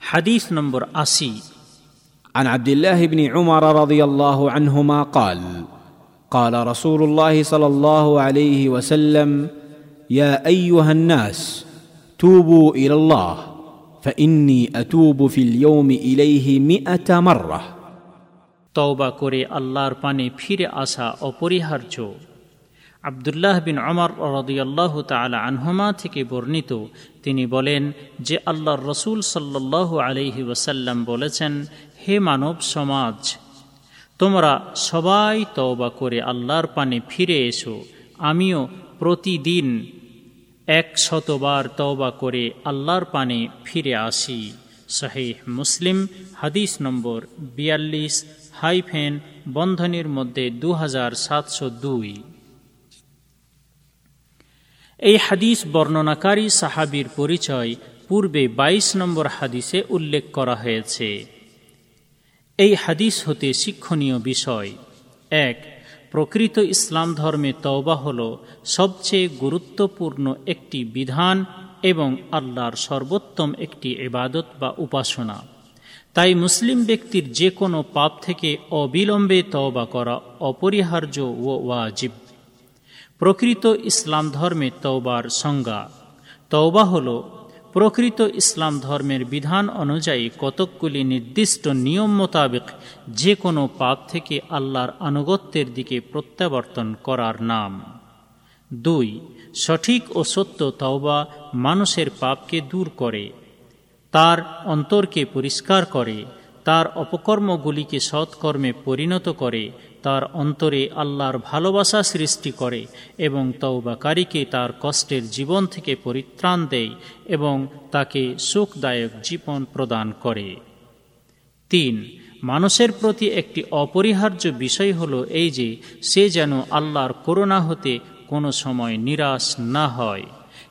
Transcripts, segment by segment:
হাদিস নম্বর আশি عن عبد الله بن عمر رضي الله عنهما قال قال رسول الله صلى الله عليه وسلم يا ايها الناس توبوا الى الله فاني اتوب في اليوم اليه مئه مره তওবা করে আল্লাহর পানে ফিরে আসা অপরিহার্য আবদুল্লাহ বিন অমর রদিয়াল্লাহ তালা আনহমা থেকে বর্ণিত, তিনি বলেন যে আল্লাহর রসুল সাল্লাহ আলহি ওসাল্লাম বলেছেন, হে মানব সমাজ, তোমরা সবাই তওবা করে আল্লাহর পানে ফিরে এসো। আমিও প্রতিদিন এক শতবার তওবা করে আল্লাহর পানে ফিরে আসি। শাহেহ মুসলিম, হাদিস নম্বর বিয়াল্লিশ, হাইফেন বন্ধনীর মধ্যে দু হাজার সাতশো দুই। এই হাদিস বর্ণনাকারী সাহাবির পরিচয় পূর্বে ২২ নম্বর হাদিসে উল্লেখ করা হয়েছে। এই হাদিস হতে শিক্ষণীয় বিষয়। এক, প্রকৃত ইসলাম ধর্মে তওবা হল সবচেয়ে গুরুত্বপূর্ণ একটি বিধান এবং আল্লাহর সর্বোত্তম একটি এবাদত বা উপাসনা। তাই মুসলিম ব্যক্তির যে কোনো পাপ থেকে অবিলম্বে তওবা করা অপরিহার্য ও ওয়াজিব। প্রকৃত ইসলাম ধর্মে তওবার সংজ্ঞা। তওবা হল, প্রকৃত ইসলাম ধর্মের বিধান অনুযায়ী কতকগুলি নির্দিষ্ট নিয়ম মোতাবেক যে কোনো পাপ থেকে আল্লাহর আনুগত্যের দিকে প্রত্যাবর্তন করার নাম। দুই, সঠিক ও সত্য তওবা মানুষের পাপকে দূর করে, তার অন্তরকে পরিষ্কার করে, তার অপকর্মগুলিকে সৎকর্মে পরিণত করে তার অন্তরে আল্লাহর ভালোবাসা সৃষ্টি করে এবং তৌবাকারীকে তার কষ্টের জীবন থেকে পরিত্রাণ দেয় এবং তাকে সুখদায়ক জীবন প্রদান করে। তিন, মানুষের প্রতি একটি অপরিহার্য বিষয় হল এই যে, সে যেন আল্লাহর করোনা হতে কোনো সময় নিরাশ না হয়।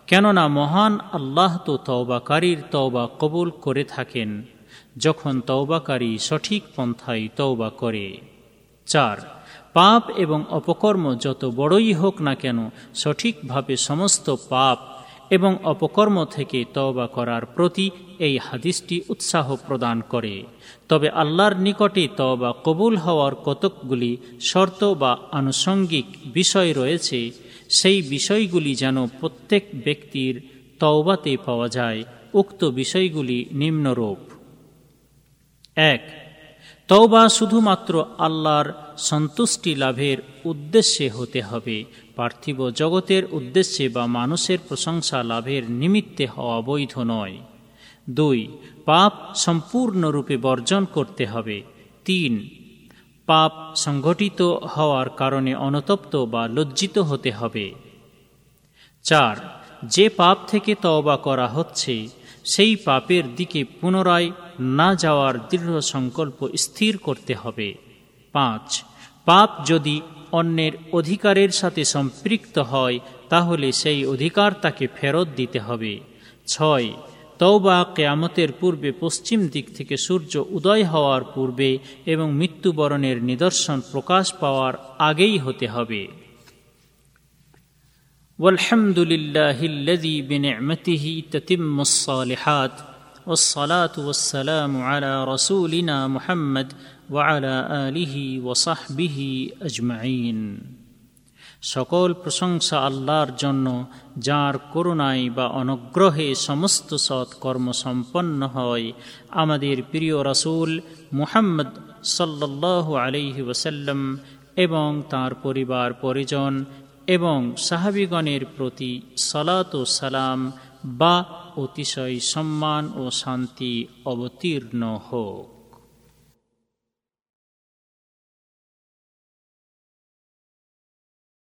কেননা মহান আল্লাহ তো তওবাকারীর তওবা কবুল করে থাকেন, যখন তওবাকারী সঠিক পন্থায় তওবা করে। চার পাপ এবং অপকর্ম যত বড়ই হোক না কেন, সঠিকভাবে সমস্ত পাপ এবং অপকর্ম থেকে তওবা করার প্রতি এই হাদিসটি উৎসাহ প্রদান করে। তবে আল্লাহর নিকটে তওবা কবুল হওয়ার কতকগুলি শর্ত বা আনুষঙ্গিক বিষয় রয়েছে, সেই বিষয়গুলি যেন প্রত্যেক ব্যক্তির তওবাতে পাওয়া যায়। উক্ত বিষয়গুলি নিম্নরূপ। এক তওবা শুধুমাত্র আল্লাহর সন্তুষ্টি লাভের উদ্দেশ্যে হতে হবে। পার্থিব জগতের উদ্দেশ্যে বা মানুষের প্রশংসা লাভের নিমিত্তে হওয়া বৈধ নয়। দুই, পাপ সম্পূর্ণরূপে বর্জন করতে হবে। তিন, পাপ সংঘটিত হওয়ার কারণে অনতপ্ত বা লজ্জিত হতে হবে। চার, যে পাপ থেকে তওবা করা হচ্ছে সেই পাপের দিকে পুনরায় না যাওয়ার দৃঢ় সংকল্প স্থির করতে হবে। পাঁচ, পাপ যদি অন্যের অধিকারের সাথে সম্পৃক্ত হয়, তাহলে সেই অধিকার তাকে ফেরত দিতে হবে। ছয়, তওবা কেয়ামতের পূর্বে পশ্চিম দিক থেকে সূর্য উদয় হওয়ার পূর্বে এবং মৃত্যুবরণের নিদর্শন প্রকাশ পাওয়ার আগেই হতে হবে। والحمد لله الذي بنعمته تتم الصالحات والصلاة والسلام على رسولنا محمد وعلى آله وصحبه أجمعين সকল প্রশংসা আল্লাহর জন্য যার করুণায় বা অনুগ্রহে সমস্ত সৎ কর্ম সম্পন্ন হয় আমাদের প্রিয় রাসূল মুহাম্মদ সাল্লাহ আলহি ওসাল্লাম এবং তার পরিবার পরিজন এবং সাহাবিগণের প্রতি সলাত ও সালাম বা অতিশয় সম্মান ও শান্তি অবতীর্ণ হোক।